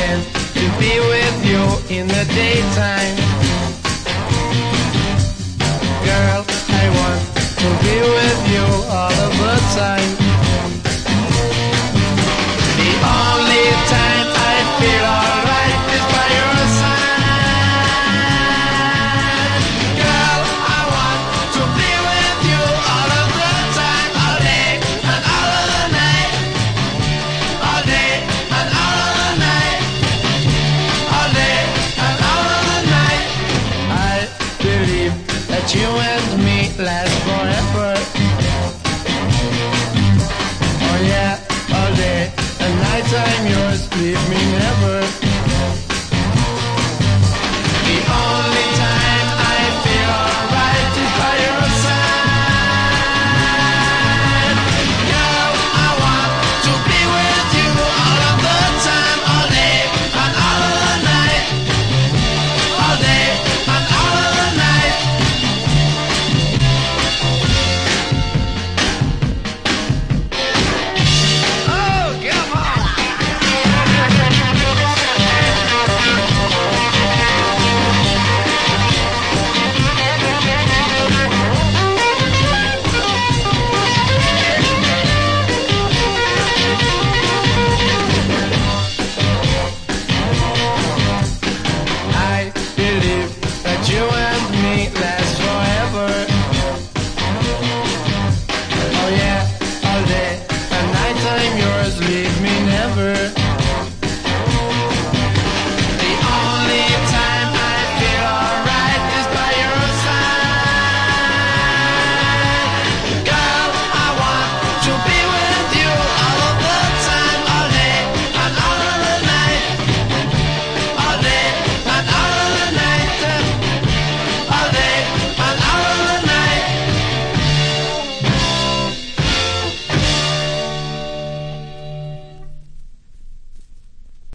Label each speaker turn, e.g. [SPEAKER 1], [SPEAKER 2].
[SPEAKER 1] pretend to be with you in the daytime. Girl, I want to be with you all of the time. That you and me last forever.